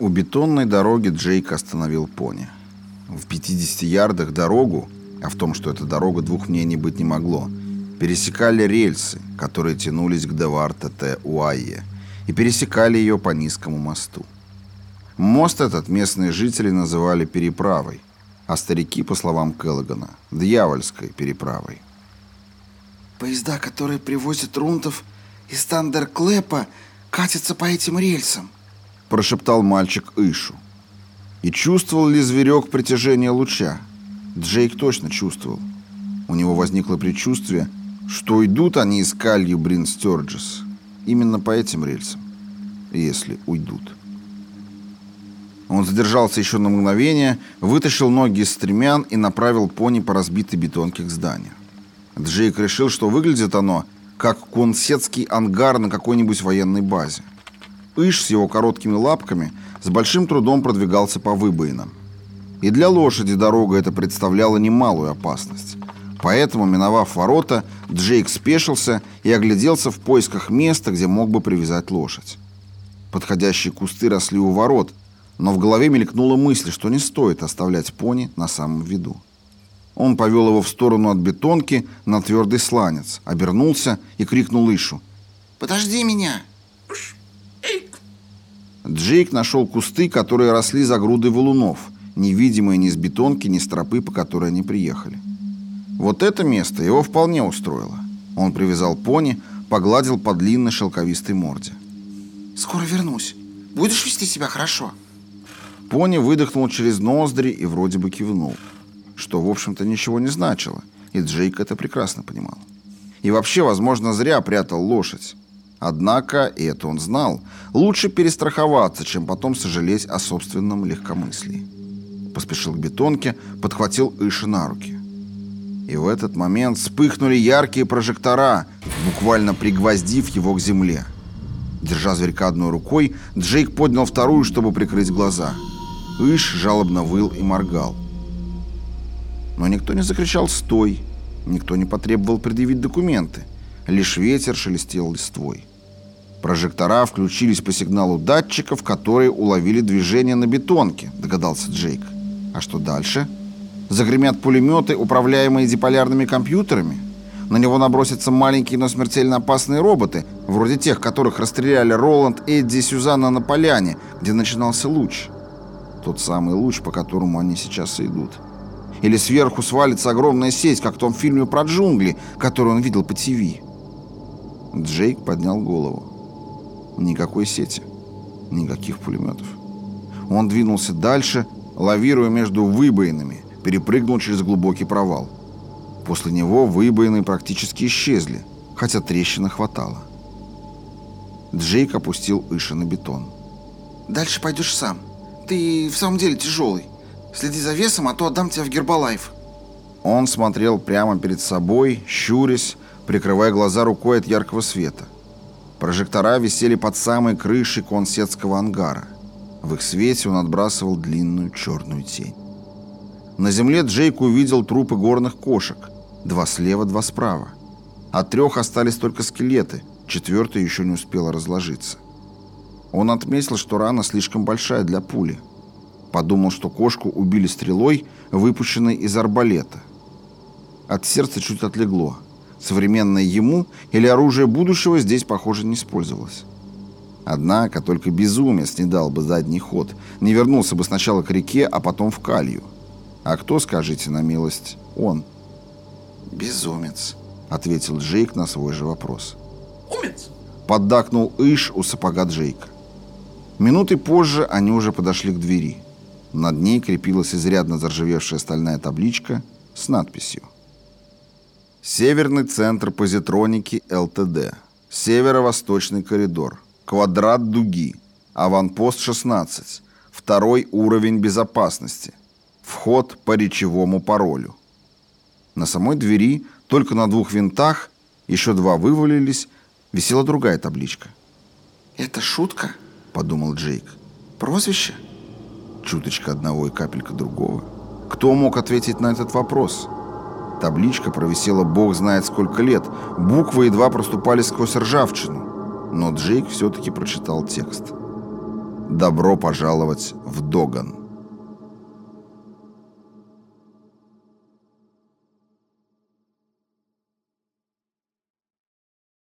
У бетонной дороги Джейк остановил пони. В 50 ярдах дорогу, а в том, что эта дорога двух мнений быть не могло, пересекали рельсы, которые тянулись к Деварта-Те-Уайе, и пересекали ее по низкому мосту. Мост этот местные жители называли переправой, а старики, по словам Келлогана, дьявольской переправой. «Поезда, которые привозят рунтов из Тандерклэпа, катятся по этим рельсам», прошептал мальчик Ишу. И чувствовал ли зверек притяжение луча? Джейк точно чувствовал. У него возникло предчувствие, что идут они из Калью Брин Стерджес. Именно по этим рельсам. Если уйдут. Он задержался еще на мгновение, вытащил ноги из стремян и направил пони по разбитой бетонке к зданию. Джейк решил, что выглядит оно, как консетский ангар на какой-нибудь военной базе. Иш с его короткими лапками с большим трудом продвигался по выбоинам. И для лошади дорога это представляла немалую опасность. Поэтому, миновав ворота, Джейк спешился и огляделся в поисках места, где мог бы привязать лошадь. Подходящие кусты росли у ворот, но в голове мелькнула мысль, что не стоит оставлять пони на самом виду. Он повел его в сторону от бетонки на твердый сланец, обернулся и крикнул Ишу. «Подожди меня!» Джейк нашел кусты, которые росли за грудой валунов, невидимые ни с бетонки, ни с тропы, по которой они приехали. Вот это место его вполне устроило. Он привязал пони, погладил по длинной шелковистой морде. «Скоро вернусь. Будешь вести себя хорошо?» Пони выдохнул через ноздри и вроде бы кивнул. Что, в общем-то, ничего не значило, и Джейк это прекрасно понимал. И вообще, возможно, зря прятал лошадь. Однако, и это он знал, лучше перестраховаться, чем потом сожалеть о собственном легкомыслии. Поспешил к бетонке, подхватил Иши на руки. И в этот момент вспыхнули яркие прожектора, буквально пригвоздив его к земле. Держа зверька одной рукой, Джейк поднял вторую, чтобы прикрыть глаза. Иш жалобно выл и моргал. Но никто не закричал «Стой!», никто не потребовал предъявить документы. Лишь ветер шелестел листвой. Прожектора включились по сигналу датчиков, которые уловили движение на бетонке, догадался Джейк. А что дальше? Загремят пулеметы, управляемые диполярными компьютерами? На него набросятся маленькие, но смертельно опасные роботы, вроде тех, которых расстреляли Роланд, Эдди и Сюзанна на поляне, где начинался луч. Тот самый луч, по которому они сейчас и идут. Или сверху свалится огромная сеть, как в том фильме про джунгли, который он видел по ТВ. Джейк поднял голову. Никакой сети. Никаких пулеметов. Он двинулся дальше, лавируя между выбоинами, перепрыгнул через глубокий провал. После него выбоины практически исчезли, хотя трещина хватало. Джейк опустил Иша на бетон. «Дальше пойдешь сам. Ты в самом деле тяжелый. Следи за весом, а то отдам тебя в Гербалайф». Он смотрел прямо перед собой, щурясь, прикрывая глаза рукой от яркого света. Прожектора висели под самой крышей консетского ангара. В их свете он отбрасывал длинную черную тень. На земле Джейк увидел трупы горных кошек. Два слева, два справа. От трех остались только скелеты, четвертая еще не успела разложиться. Он отметил, что рана слишком большая для пули. Подумал, что кошку убили стрелой, выпущенной из арбалета. От сердца чуть отлегло. Современное ему или оружие будущего здесь, похоже, не использовалось. Однако только безумец не дал бы задний ход, не вернулся бы сначала к реке, а потом в Калью. А кто, скажите на милость, он? «Безумец», — ответил Джейк на свой же вопрос. «Умец!» — поддакнул Иш у сапога Джейка. Минуты позже они уже подошли к двери. Над ней крепилась изрядно заржавевшая стальная табличка с надписью Северный центр позитроники ЛТД. Северо-восточный коридор. Квадрат дуги. Аванпост 16. Второй уровень безопасности. Вход по речевому паролю. На самой двери, только на двух винтах, еще два вывалились, висела другая табличка. «Это шутка?» – подумал Джейк. «Прозвище?» Чуточка одного и капелька другого. Кто мог ответить на этот вопрос? Табличка провисела бог знает сколько лет. Буквы едва проступали сквозь ржавчину. Но Джейк все-таки прочитал текст. Добро пожаловать в Доган.